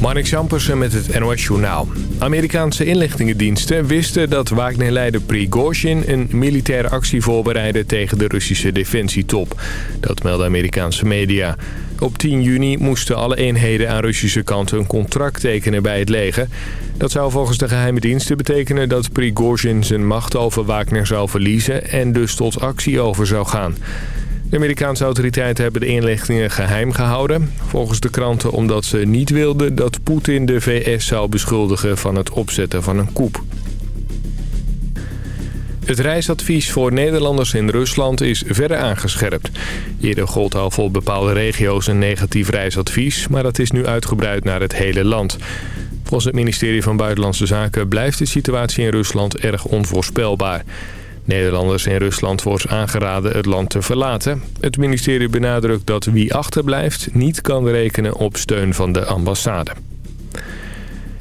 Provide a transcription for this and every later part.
Marnik Jampersen met het NOS Journaal. Amerikaanse inlichtingendiensten wisten dat Wagner-leider Prigozhin... een militaire actie voorbereidde tegen de Russische defensietop. Dat melden Amerikaanse media. Op 10 juni moesten alle eenheden aan Russische kant een contract tekenen bij het leger. Dat zou volgens de geheime diensten betekenen dat Prigozhin zijn macht over Wagner zou verliezen... en dus tot actie over zou gaan. De Amerikaanse autoriteiten hebben de inlichtingen geheim gehouden. Volgens de kranten omdat ze niet wilden dat Poetin de VS zou beschuldigen van het opzetten van een coup. Het reisadvies voor Nederlanders in Rusland is verder aangescherpt. Eerder gold al voor bepaalde regio's een negatief reisadvies... maar dat is nu uitgebreid naar het hele land. Volgens het ministerie van Buitenlandse Zaken blijft de situatie in Rusland erg onvoorspelbaar. Nederlanders in Rusland wordt aangeraden het land te verlaten. Het ministerie benadrukt dat wie achterblijft niet kan rekenen op steun van de ambassade.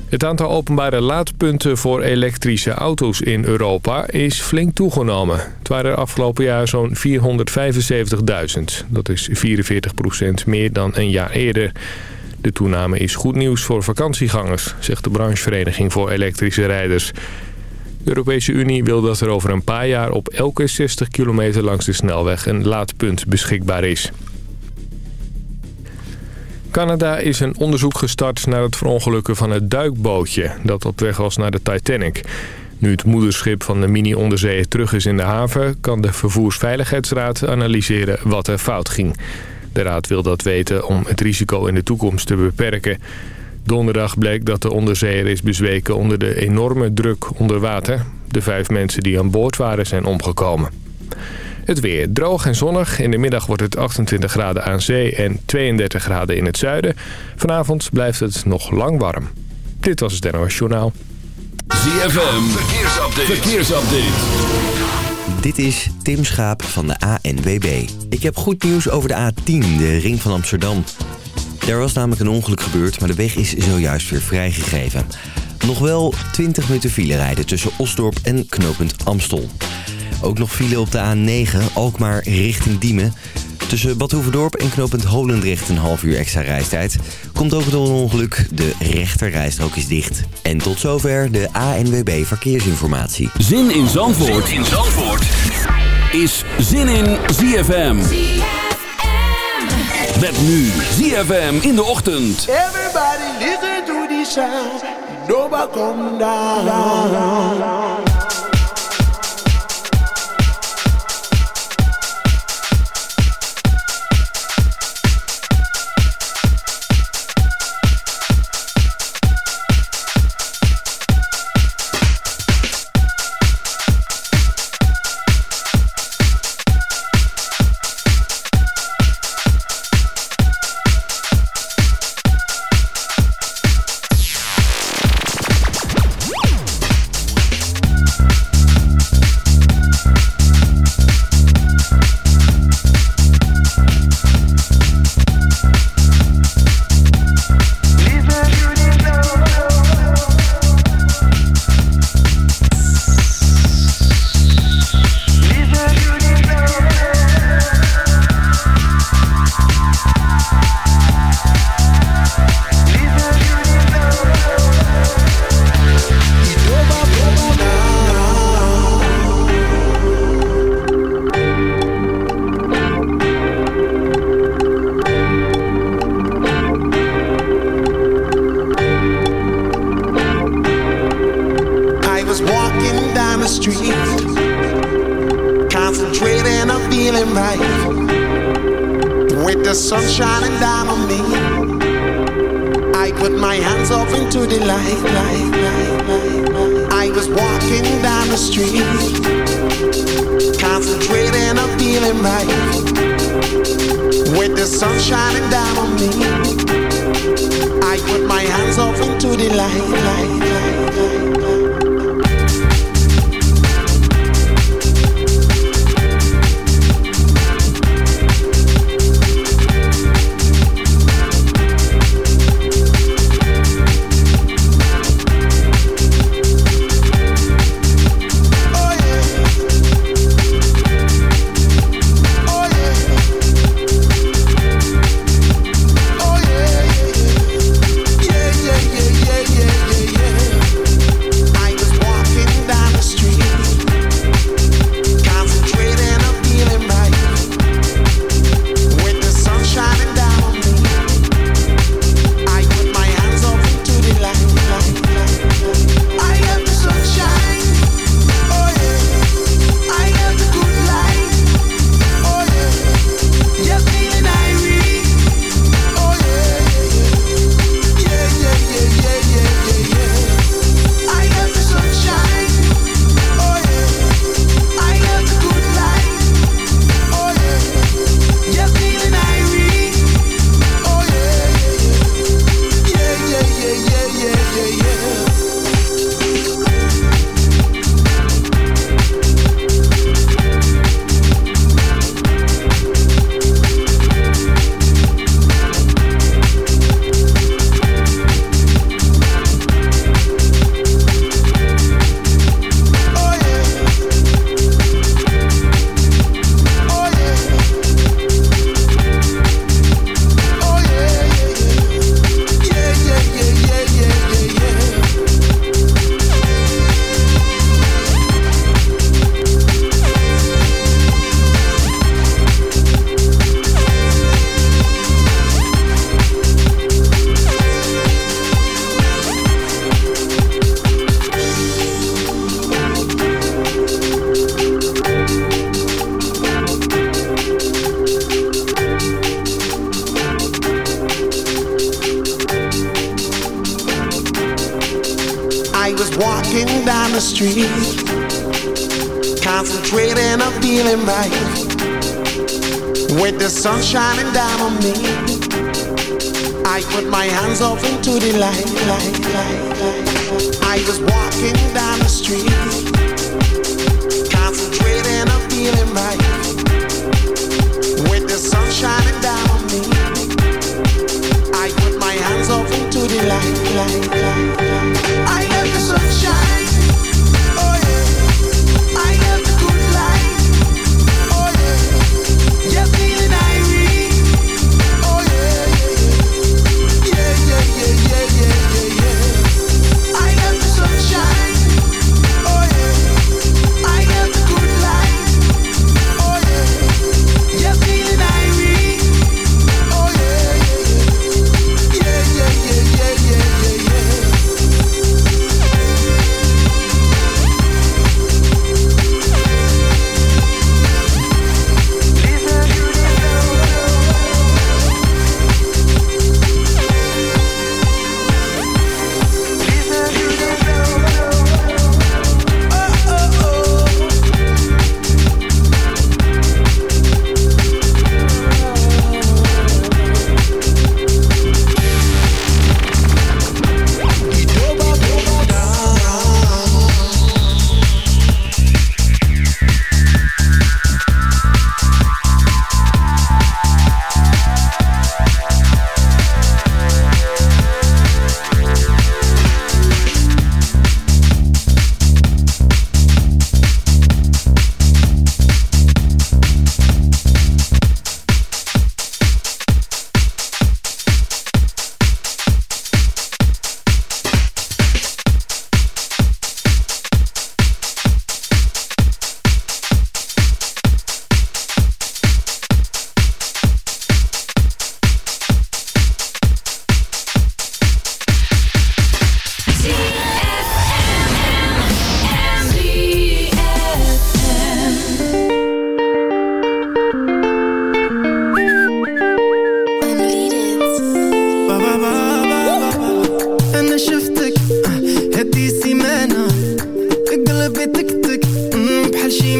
Het aantal openbare laadpunten voor elektrische auto's in Europa is flink toegenomen. Het waren afgelopen jaar zo'n 475.000. Dat is 44% meer dan een jaar eerder. De toename is goed nieuws voor vakantiegangers, zegt de branchevereniging voor elektrische rijders. De Europese Unie wil dat er over een paar jaar op elke 60 kilometer langs de snelweg een laadpunt beschikbaar is. Canada is een onderzoek gestart naar het verongelukken van het duikbootje... dat op weg was naar de Titanic. Nu het moederschip van de mini-onderzeeër terug is in de haven... kan de Vervoersveiligheidsraad analyseren wat er fout ging. De raad wil dat weten om het risico in de toekomst te beperken... Donderdag bleek dat de onderzeeër is bezweken onder de enorme druk onder water. De vijf mensen die aan boord waren zijn omgekomen. Het weer droog en zonnig. In de middag wordt het 28 graden aan zee en 32 graden in het zuiden. Vanavond blijft het nog lang warm. Dit was het NOS Journaal. ZFM, verkeersupdate. verkeersupdate. Dit is Tim Schaap van de ANWB. Ik heb goed nieuws over de A10, de ring van Amsterdam. Er was namelijk een ongeluk gebeurd, maar de weg is zojuist weer vrijgegeven. Nog wel 20 minuten file rijden tussen Osdorp en knooppunt Amstel. Ook nog file op de A9, Alkmaar richting Diemen. Tussen Bad Hoeverdorp en knooppunt Holendrecht een half uur extra reistijd. Komt ook door een ongeluk, de rechterrijstrook is dicht. En tot zover de ANWB Verkeersinformatie. Zin in Zandvoort, zin in Zandvoort. is Zin in ZFM. Met nu ZFM in de ochtend. Everybody listen to the sound. Nobody come down.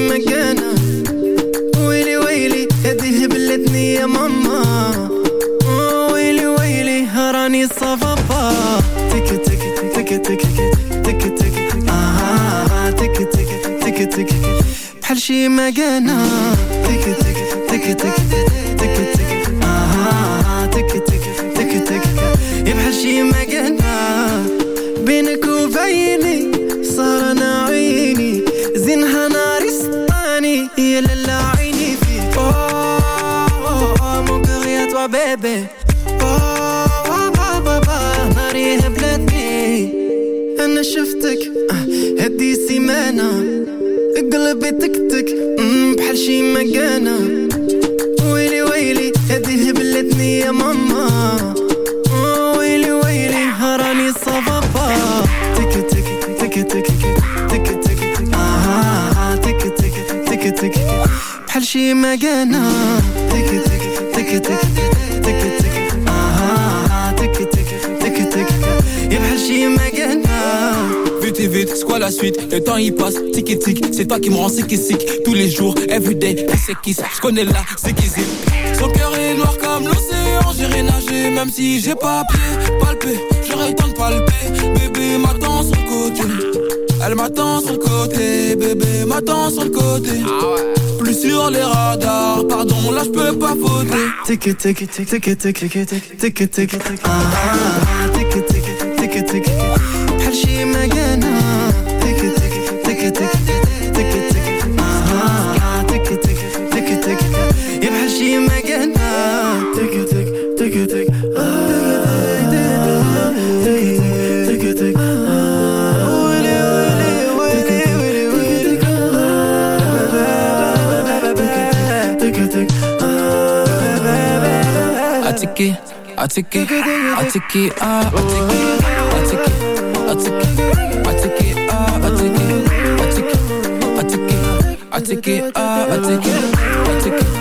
مكانة ويلي ويلي هدي هبلتني يا ماما آه، ويلي ويلي راني صافا تك تك تك تك تك تك آه تك تك تك تك بحال شي مكانة تك تك تك تك تك تك آه تك تك تك تك بحال شي مكانة اوه بابا هبلتني أنا شفتك آه، هدي سيمانة قلبي تكتك بحال شي مكانة. ويلي ويلي هدي هبلتني يا ماما. ويلي ويلي راني صافا تك تك تك تك تك تك آه تك تك بحال شي مكانة. La suite Le temps il passe, tic et tic C'est toi qui me rends sick et sick. Tous les jours, everyday, qui c'est. Qui Je connais là, c'est qui c'est. Son cœur est noir comme l'océan. J'irai nager même si j'ai pas pied. Palper, j'aurais le temps de palper. Bébé m'attend sur le côté. Elle m'attend sur le côté. Bébé m'attend sur le côté. Plus sur les radars. Pardon, là je peux pas voter Tic tic tic tic tic tic tic tic tic ah tic. Tic tic I take it, I take it, I take it, I take it, I take it, I take it,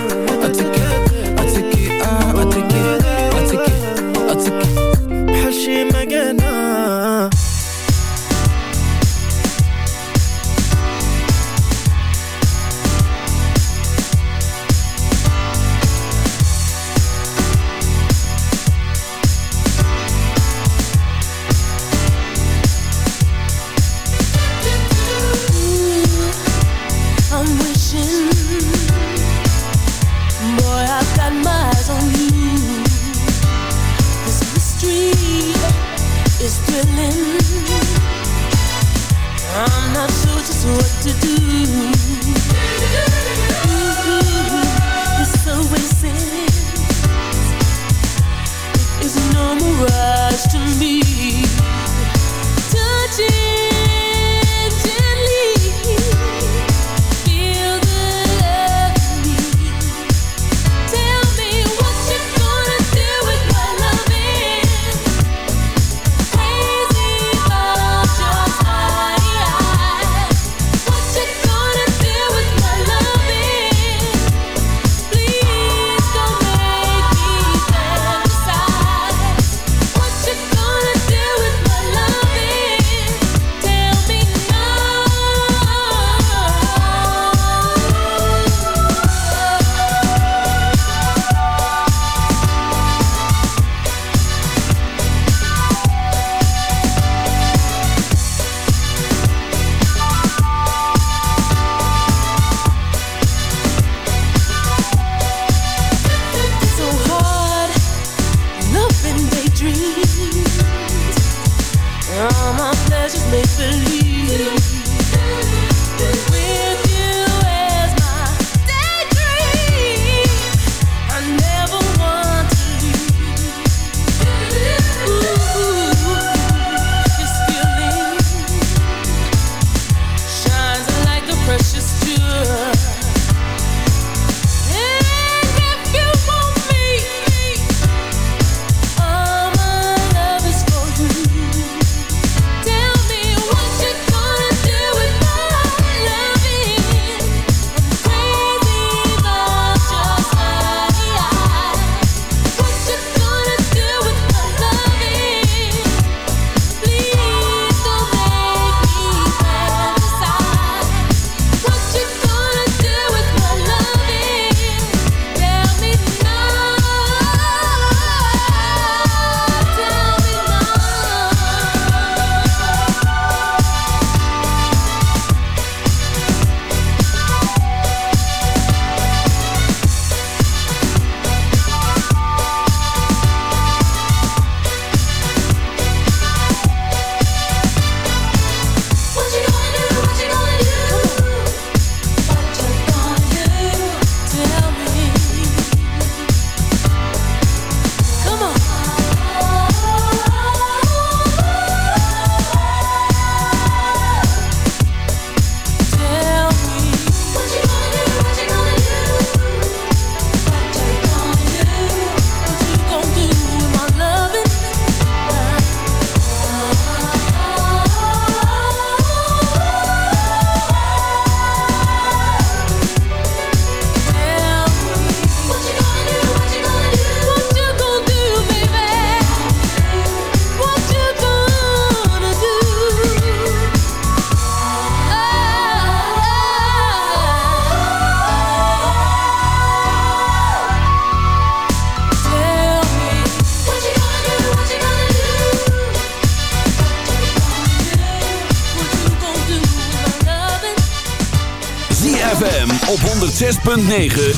106.9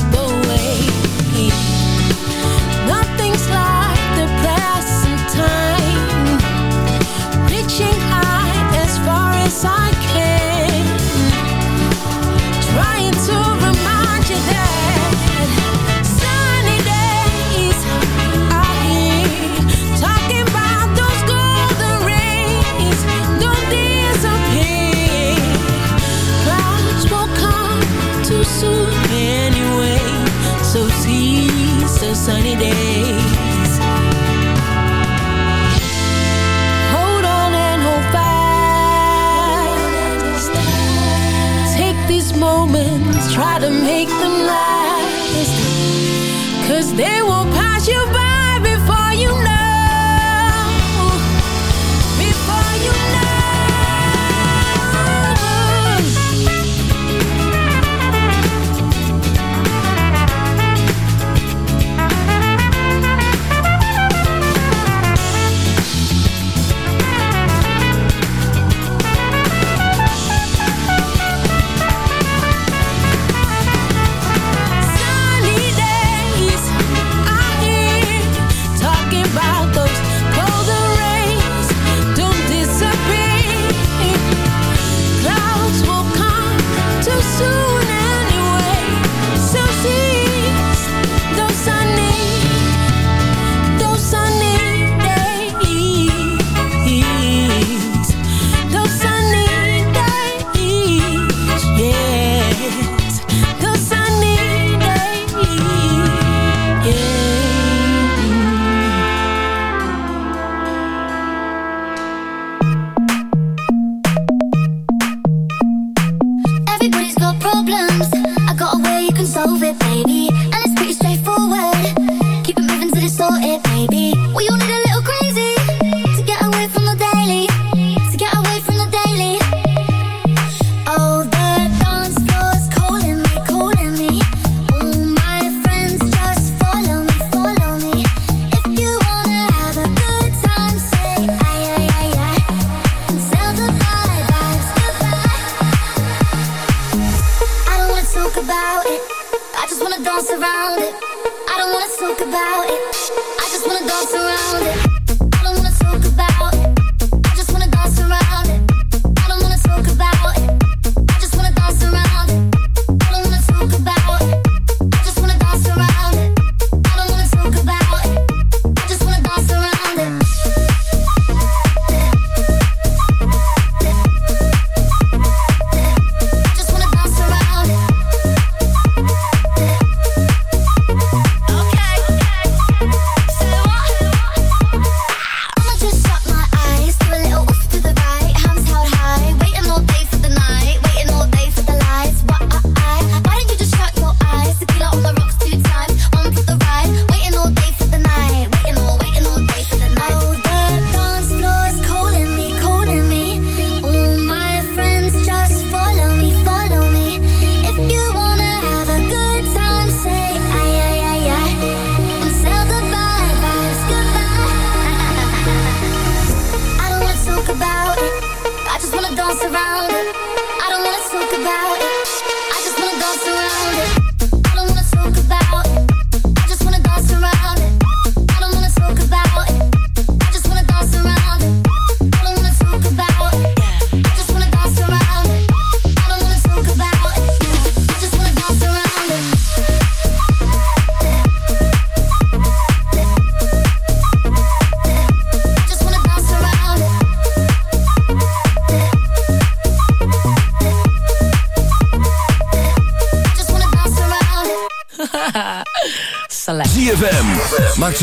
try to make them laugh.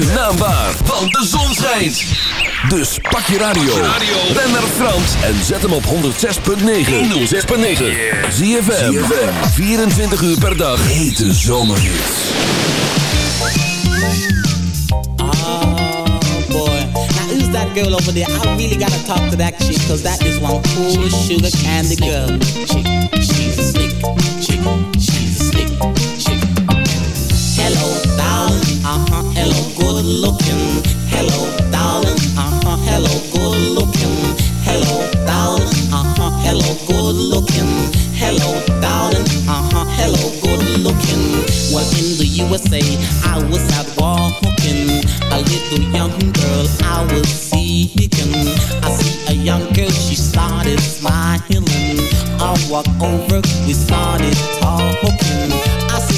zijn naam want de zon schijnt. Dus pak je radio, ben naar Frans en zet hem op 106.9. 106.9. Zie je 24 uur per dag. Hete zomerhits. Oh boy, now that girl over there? I really gotta talk to that chick, cause that is one cool sugar candy girl. Chick. looking. Hello, darling. Uh-huh. Hello, good looking. Hello, darling. Uh-huh. Hello, good looking. Hello, darling. Uh-huh. Hello, good looking. Well, in the USA, I was out walking. A little young girl I was seeking. I see a young girl, she started smiling. I walk over, we started talking. I see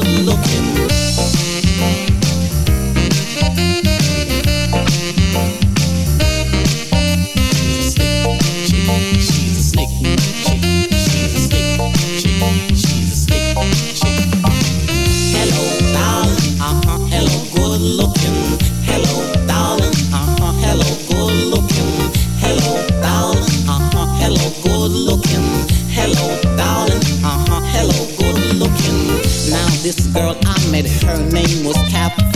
her name was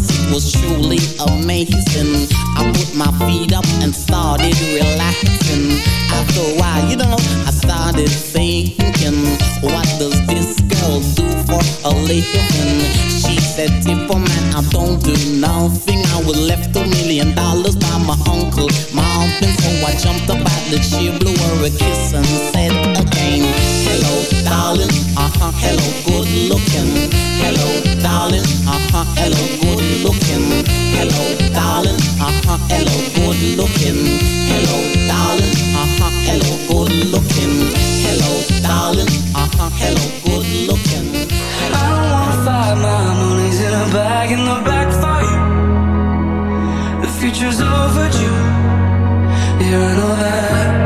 it was truly amazing. I put my feet up and started relaxing. After a while, you know, I started thinking, what does this girl do for a living? She said, Tippa man, I don't do nothing. I was left a million dollars by my uncle, Marvin. So I jumped up at the chair, blew her a kiss and said again, Hello, darling. Uh huh. Hello, good looking. Hello, darling. Uh huh. Hello, good looking. Hello, darling. Uh huh. Hello, good looking. Hello, darling. Uh huh. Hello, good looking. Hello, darling. Uh huh. Hello, good looking. I don't wanna fight my money's in a bag in the back for you. The future's overdue. Yeah, I know that.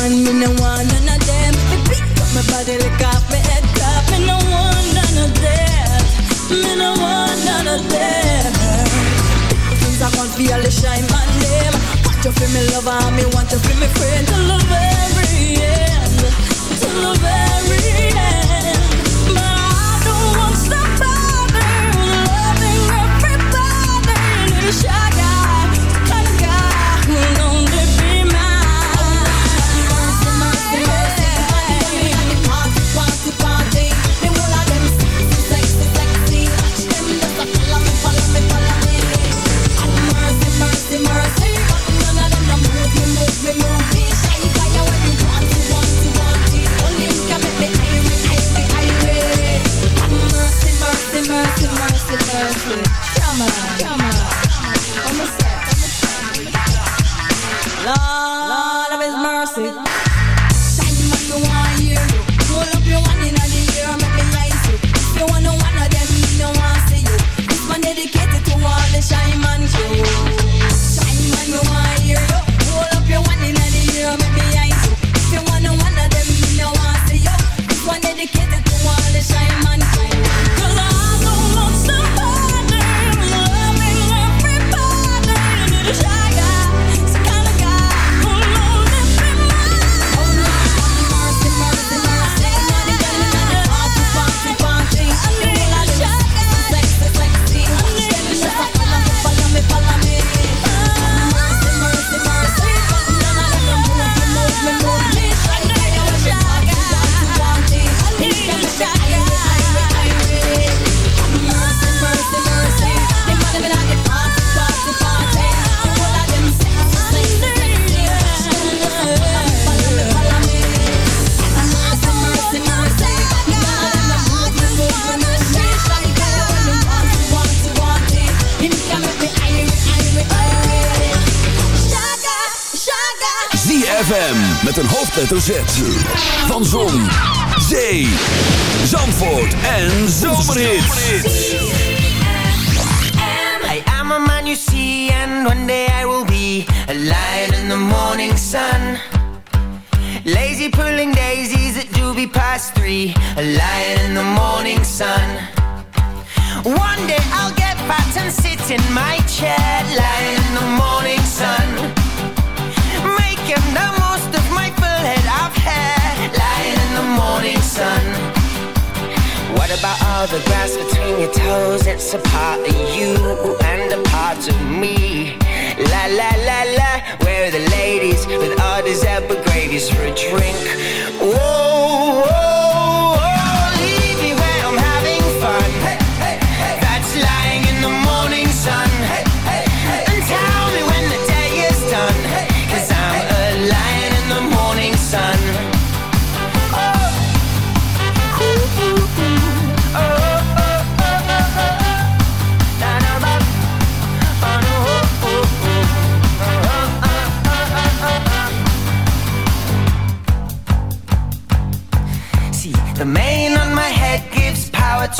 man, me no want none of them. Me pick up my body like off me head top. Me no want none of them. Me no want none of them. Things I want for all the shine my name. Want you feel me lover, me want you feel me friend. Till the very end, till the very end. hoofdletter Z. Van Zon, Zee, Zandvoort en Zomerhits. I am a man you see and one day I will be a lion in the morning sun. Lazy pulling daisies at doobie past three, a lion in the morning sun. One day I'll get back and sit in my chair, lying in the morning sun. Making the morning morning sun What about all the grass between your toes? It's a part of you and a part of me La la la la, where are the ladies? With all these gravies for a drink Whoa, whoa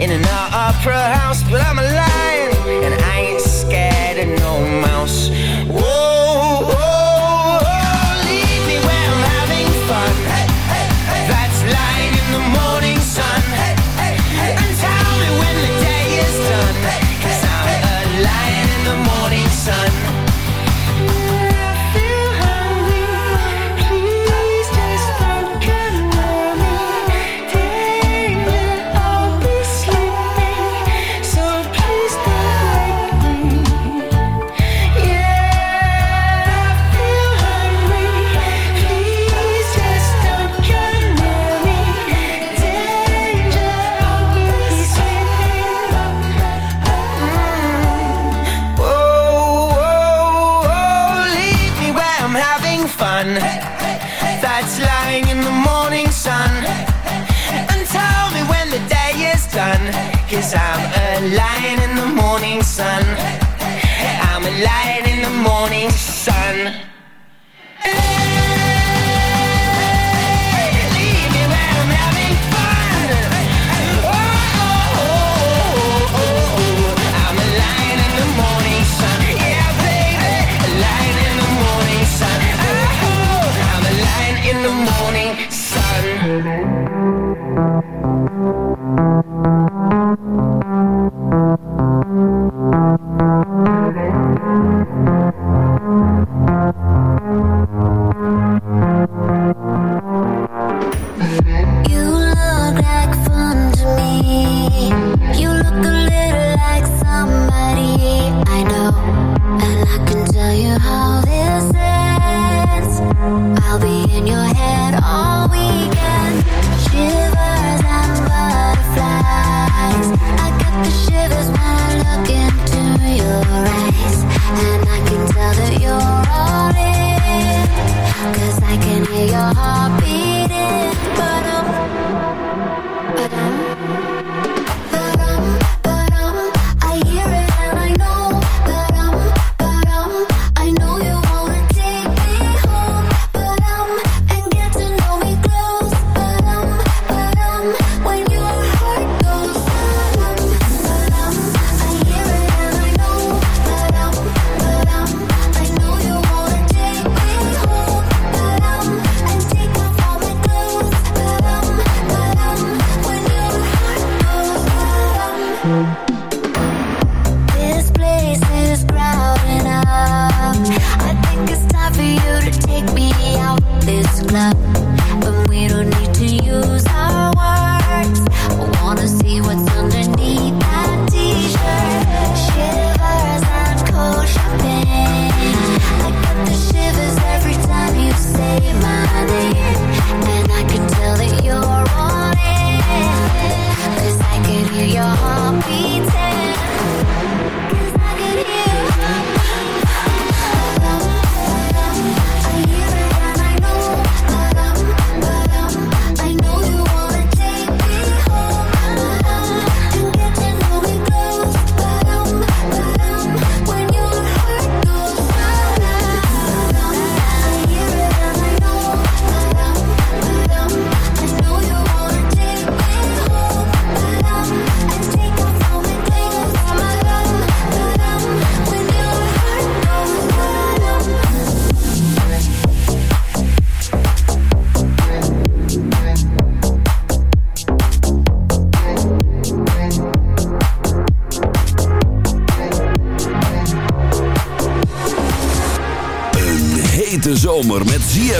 in an opera house, but I'm a lion and I ain't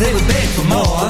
They would beg for more.